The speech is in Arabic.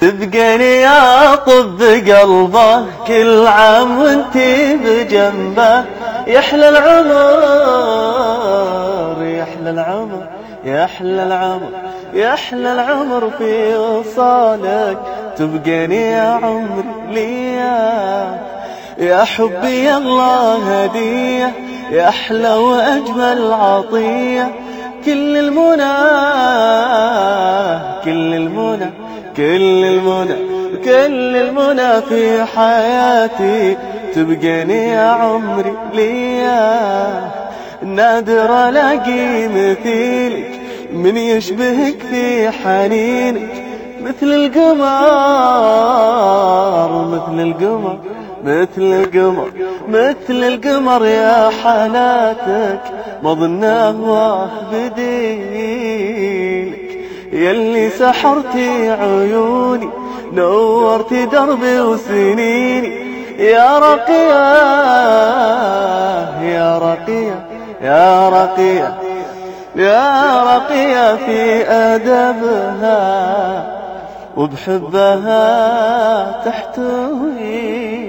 تبقيني يا طب قلبه كل عام وانتي بجنبه. يحلى العمر يحلى العمر يحلى العمر يحلى العمر في وصالك. تبقيني يا عمري ليا يا حبي الله هدية يا أحلى وأجمل عطية. كل المنى كل كل المنى كل المنى في حياتي. تبقيني يا عمري ليا نادر ألاقي مثيلك. من يشبهك في حنينك مثل القمر مثل القمر مثل القمر مثل القمر يا حالاتك ما ظناه بديلك يلي سحرتي عيوني نورتي دربي وسنيني يا رقية يا رقية يا رقية يا رقية في أدبها وبحبها تحتوي.